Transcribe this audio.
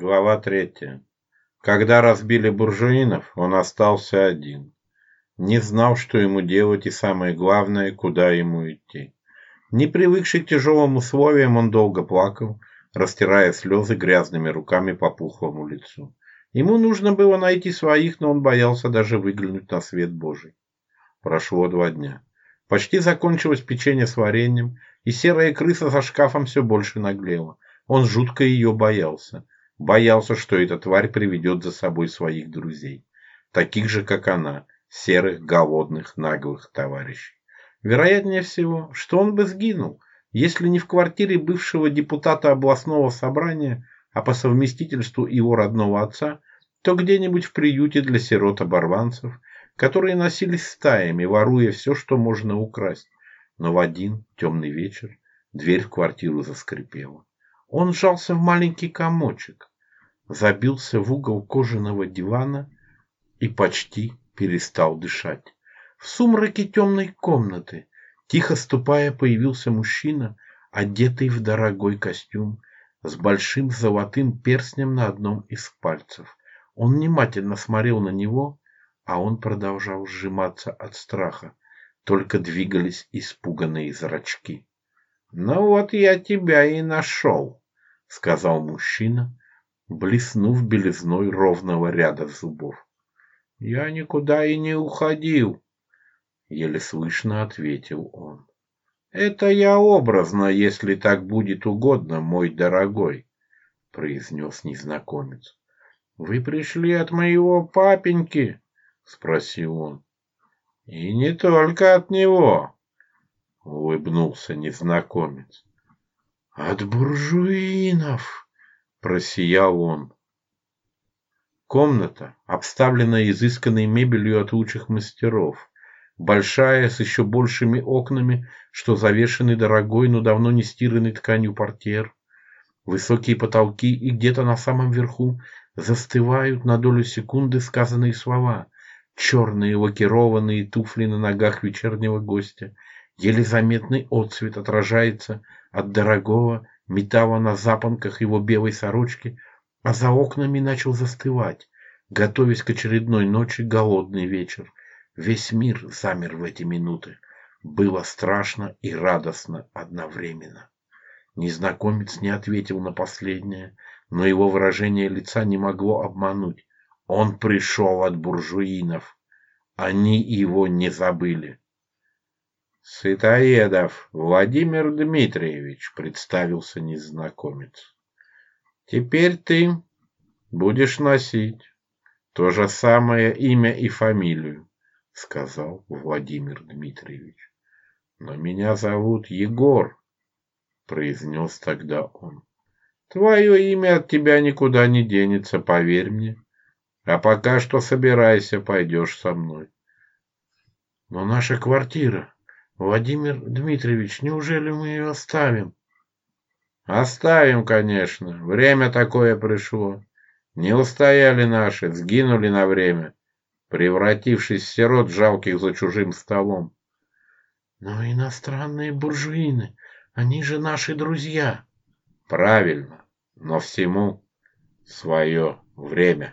Глава третья. Когда разбили буржуинов, он остался один. Не знал, что ему делать и самое главное, куда ему идти. Не привыкший к тяжелым условиям, он долго плакал, растирая слезы грязными руками по пухлому лицу. Ему нужно было найти своих, но он боялся даже выглянуть на свет Божий. Прошло два дня. Почти закончилось печенье с вареньем, и серая крыса за шкафом все больше наглела. Он жутко ее боялся боялся, что эта тварь приведет за собой своих друзей, таких же, как она, серых, голодных, наглых товарищей. Вероятнее всего, что он бы сгинул, если не в квартире бывшего депутата областного собрания, а по совместительству его родного отца, то где-нибудь в приюте для сирот-оборванцев, которые носились стаями, воруя все, что можно украсть. Но в один темный вечер дверь в квартиру заскрипела. Он сжался в маленький комочек, забился в угол кожаного дивана и почти перестал дышать. В сумраке темной комнаты, тихо ступая, появился мужчина, одетый в дорогой костюм, с большим золотым перстнем на одном из пальцев. Он внимательно смотрел на него, а он продолжал сжиматься от страха, только двигались испуганные зрачки. Ну вот я тебя и нашел, сказал мужчина, блеснув белизной ровного ряда зубов. Я никуда и не уходил, еле слышно ответил он. Это я образно, если так будет угодно, мой дорогой, произнес незнакомец. Вы пришли от моего папеньки? спросил он. И не только от него, — улыбнулся незнакомец. «От буржуинов!» — просиял он. Комната обставлена изысканной мебелью от лучших мастеров. Большая, с еще большими окнами, что завешены дорогой, но давно не стиранной тканью портьер. Высокие потолки и где-то на самом верху застывают на долю секунды сказанные слова. Черные лакированные туфли на ногах вечернего гостя еле заметный отцвет отражается от дорогого металла на запонках его белой сорочки, а за окнами начал застывать, готовясь к очередной ночи голодный вечер. Весь мир замер в эти минуты. Было страшно и радостно одновременно. Незнакомец не ответил на последнее, но его выражение лица не могло обмануть. Он пришел от буржуинов. Они его не забыли. Сытоедов Владимир Дмитриевич, представился незнакомец. Теперь ты будешь носить то же самое имя и фамилию, сказал Владимир Дмитриевич. Но меня зовут Егор, произнес тогда он. Твое имя от тебя никуда не денется, поверь мне. А пока что собирайся, пойдешь со мной. Но наша квартира, Владимир Дмитриевич, неужели мы ее оставим? Оставим, конечно. Время такое пришло. Не устояли наши, сгинули на время, превратившись в сирот жалких за чужим столом. Но иностранные буржуины, они же наши друзья. Правильно, но всему свое время.